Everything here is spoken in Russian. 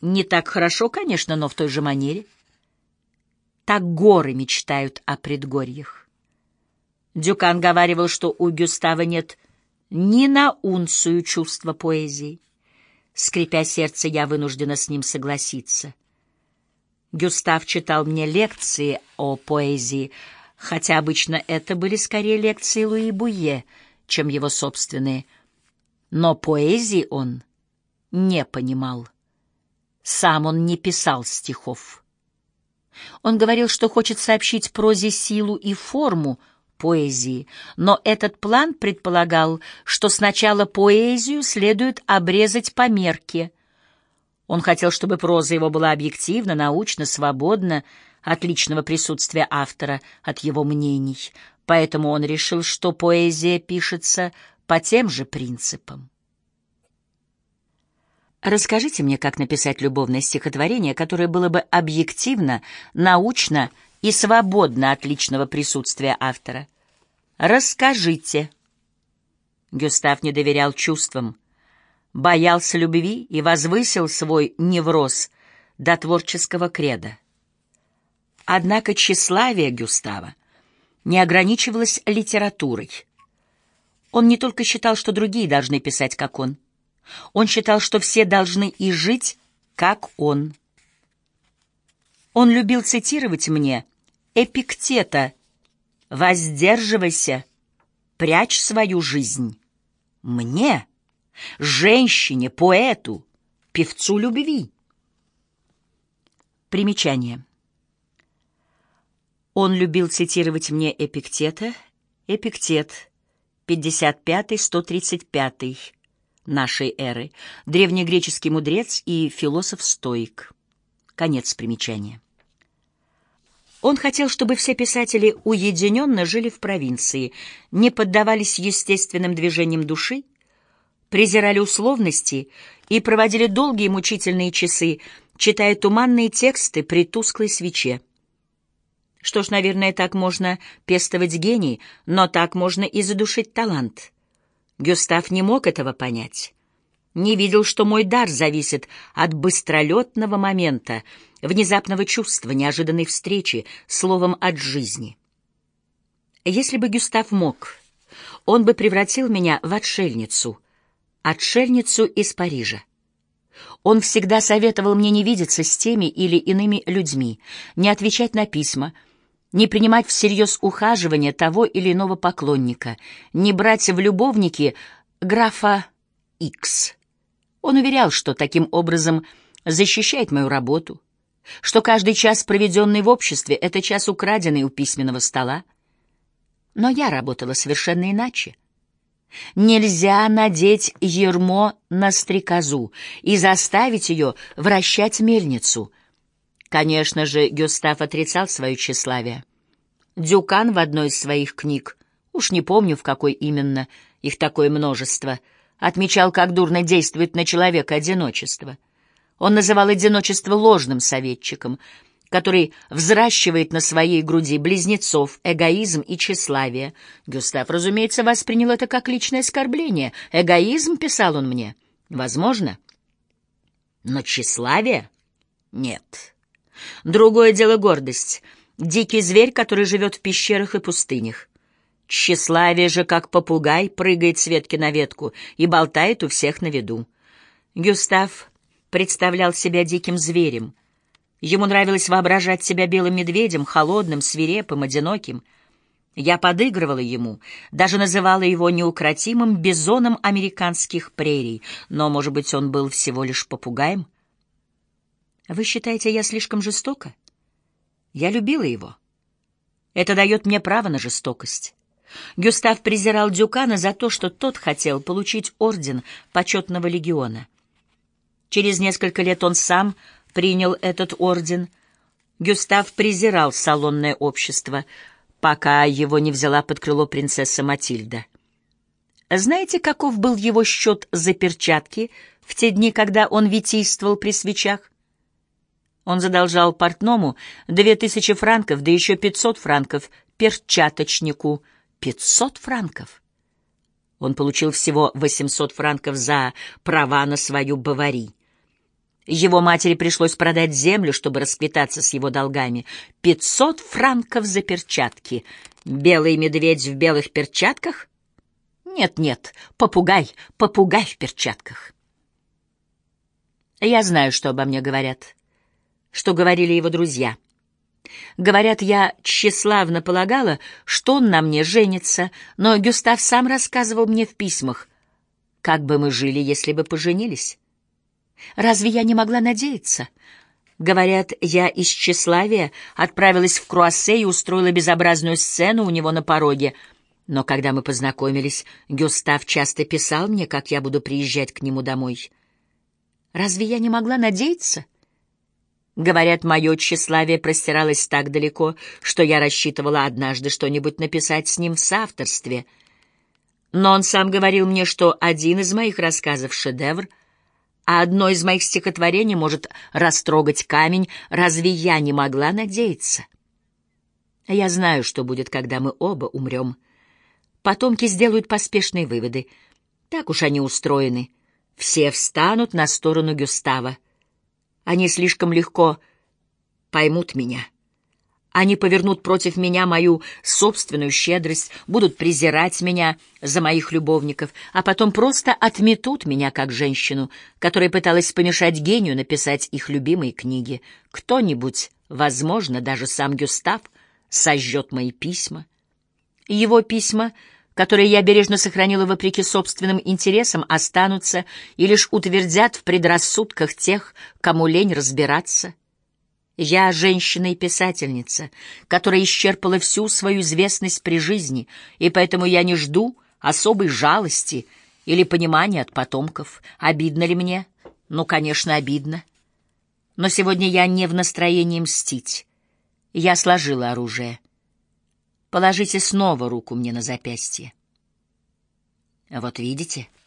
Не так хорошо, конечно, но в той же манере. Так горы мечтают о предгорьях. Дюкан говаривал, что у Гюстава нет ни на унцию чувства поэзии. Скрипя сердце, я вынуждена с ним согласиться. Гюстав читал мне лекции о поэзии, хотя обычно это были скорее лекции Луи Буе, чем его собственные. Но поэзии он не понимал. Сам он не писал стихов. Он говорил, что хочет сообщить прозе силу и форму поэзии, но этот план предполагал, что сначала поэзию следует обрезать по мерке. Он хотел, чтобы проза его была объективна, научно, свободна от личного присутствия автора, от его мнений, поэтому он решил, что поэзия пишется по тем же принципам. Расскажите мне, как написать любовное стихотворение, которое было бы объективно, научно и свободно от личного присутствия автора. Расскажите. Гюстав не доверял чувствам, боялся любви и возвысил свой невроз до творческого креда. Однако тщеславие Гюстава не ограничивалось литературой. Он не только считал, что другие должны писать, как он — он считал, что все должны и жить, как он. Он любил цитировать мне Эпиктета «Воздерживайся, прячь свою жизнь». Мне, женщине, поэту, певцу любви. Примечание. Он любил цитировать мне Эпиктета, Эпиктет, 55-135 нашей эры, древнегреческий мудрец и философ-стоик. Конец примечания. Он хотел, чтобы все писатели уединенно жили в провинции, не поддавались естественным движениям души, презирали условности и проводили долгие мучительные часы, читая туманные тексты при тусклой свече. Что ж, наверное, так можно пестовать гений, но так можно и задушить талант. Гюстав не мог этого понять. Не видел, что мой дар зависит от быстролетного момента, внезапного чувства, неожиданной встречи, словом, от жизни. Если бы Гюстав мог, он бы превратил меня в отшельницу, отшельницу из Парижа. Он всегда советовал мне не видеться с теми или иными людьми, не отвечать на письма — не принимать всерьез ухаживание того или иного поклонника, не брать в любовники графа Икс. Он уверял, что таким образом защищает мою работу, что каждый час, проведенный в обществе, — это час, украденный у письменного стола. Но я работала совершенно иначе. Нельзя надеть ермо на стрекозу и заставить ее вращать мельницу — Конечно же, Гюстав отрицал свое тщеславие. Дюкан в одной из своих книг, уж не помню, в какой именно, их такое множество, отмечал, как дурно действует на человека одиночество. Он называл одиночество ложным советчиком, который взращивает на своей груди близнецов, эгоизм и тщеславие. Гюстав, разумеется, воспринял это как личное оскорбление. Эгоизм, писал он мне, возможно, но тщеславие — нет. Другое дело гордость. Дикий зверь, который живет в пещерах и пустынях. Тщеславие же, как попугай, прыгает с ветки на ветку и болтает у всех на виду. Гюстав представлял себя диким зверем. Ему нравилось воображать себя белым медведем, холодным, свирепым, одиноким. Я подыгрывала ему, даже называла его неукротимым бизоном американских прерий, но, может быть, он был всего лишь попугаем? Вы считаете, я слишком жестока? Я любила его. Это дает мне право на жестокость. Гюстав презирал Дюкана за то, что тот хотел получить орден почетного легиона. Через несколько лет он сам принял этот орден. Гюстав презирал салонное общество, пока его не взяла под крыло принцесса Матильда. Знаете, каков был его счет за перчатки в те дни, когда он витийствовал при свечах? Он задолжал портному две тысячи франков, да еще пятьсот франков перчаточнику. Пятьсот франков! Он получил всего восемьсот франков за права на свою бавари. Его матери пришлось продать землю, чтобы расквитаться с его долгами. Пятьсот франков за перчатки. Белый медведь в белых перчатках? Нет-нет, попугай, попугай в перчатках. Я знаю, что обо мне говорят, что говорили его друзья. Говорят, я тщеславно полагала, что он на мне женится, но Гюстав сам рассказывал мне в письмах, как бы мы жили, если бы поженились. Разве я не могла надеяться? Говорят, я из тщеславия отправилась в Круассе и устроила безобразную сцену у него на пороге. Но когда мы познакомились, Гюстав часто писал мне, как я буду приезжать к нему домой. Разве я не могла надеяться? Говорят, мое тщеславие простиралось так далеко, что я рассчитывала однажды что-нибудь написать с ним в соавторстве. Но он сам говорил мне, что один из моих рассказов — шедевр — а одно из моих стихотворений может растрогать камень, разве я не могла надеяться? Я знаю, что будет, когда мы оба умрем. Потомки сделают поспешные выводы. Так уж они устроены. Все встанут на сторону Гюстава. Они слишком легко поймут меня. Они повернут против меня мою собственную щедрость, будут презирать меня за моих любовников, а потом просто отметут меня как женщину, которая пыталась помешать гению написать их любимые книги. Кто-нибудь, возможно, даже сам Гюстав, сожжет мои письма. Его письма, которые я бережно сохранила вопреки собственным интересам, останутся и лишь утвердят в предрассудках тех, кому лень разбираться. Я женщина и писательница, которая исчерпала всю свою известность при жизни, и поэтому я не жду особой жалости или понимания от потомков. Обидно ли мне? Ну, конечно, обидно. Но сегодня я не в настроении мстить. Я сложила оружие. Положите снова руку мне на запястье. Вот видите? —